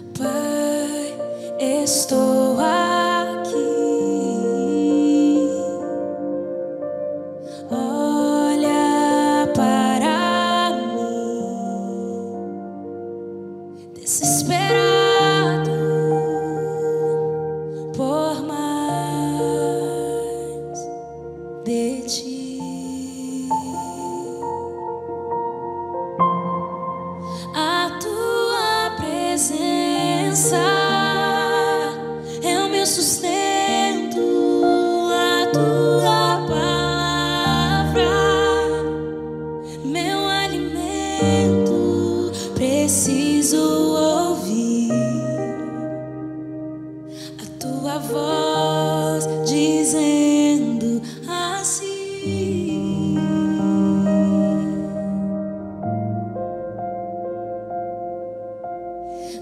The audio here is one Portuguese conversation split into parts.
But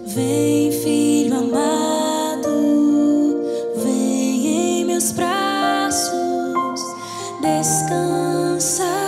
Vem, filho amado, vem em meus braços, descansa.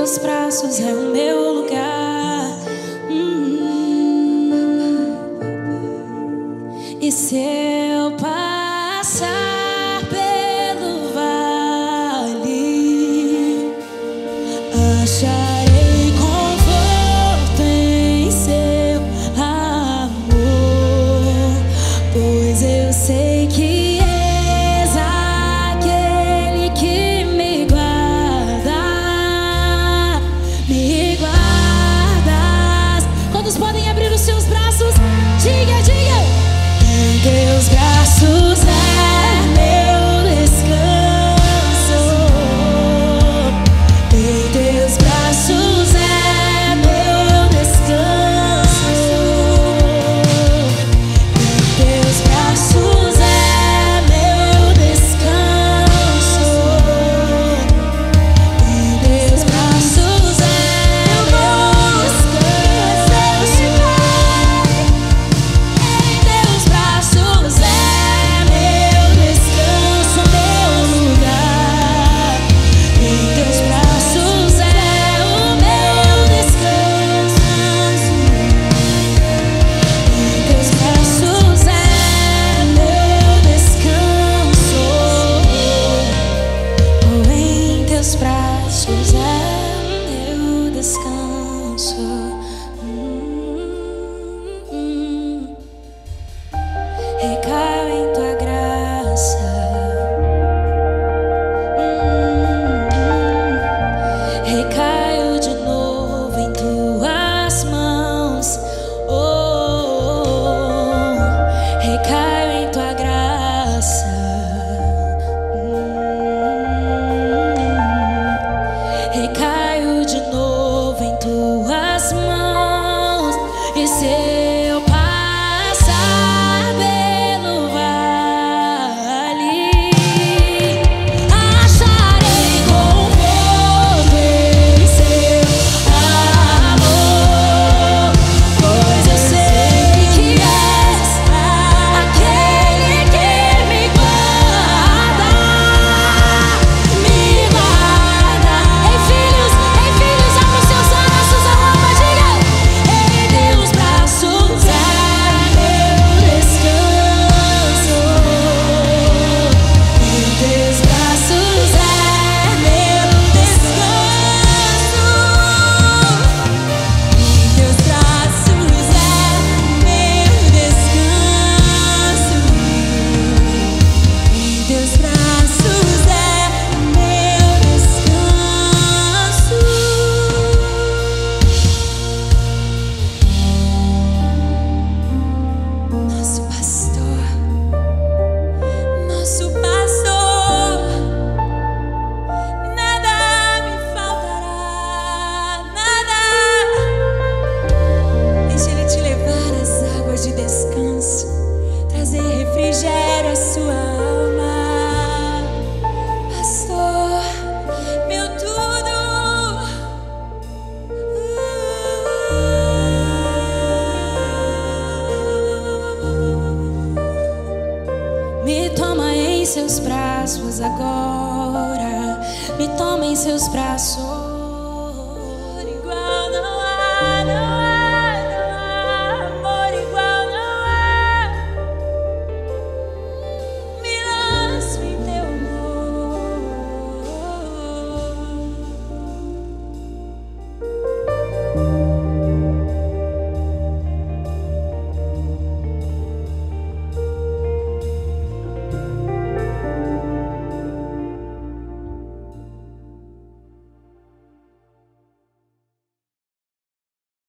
teus braços é o meu lugar. suas agora. Me toma em seus braços.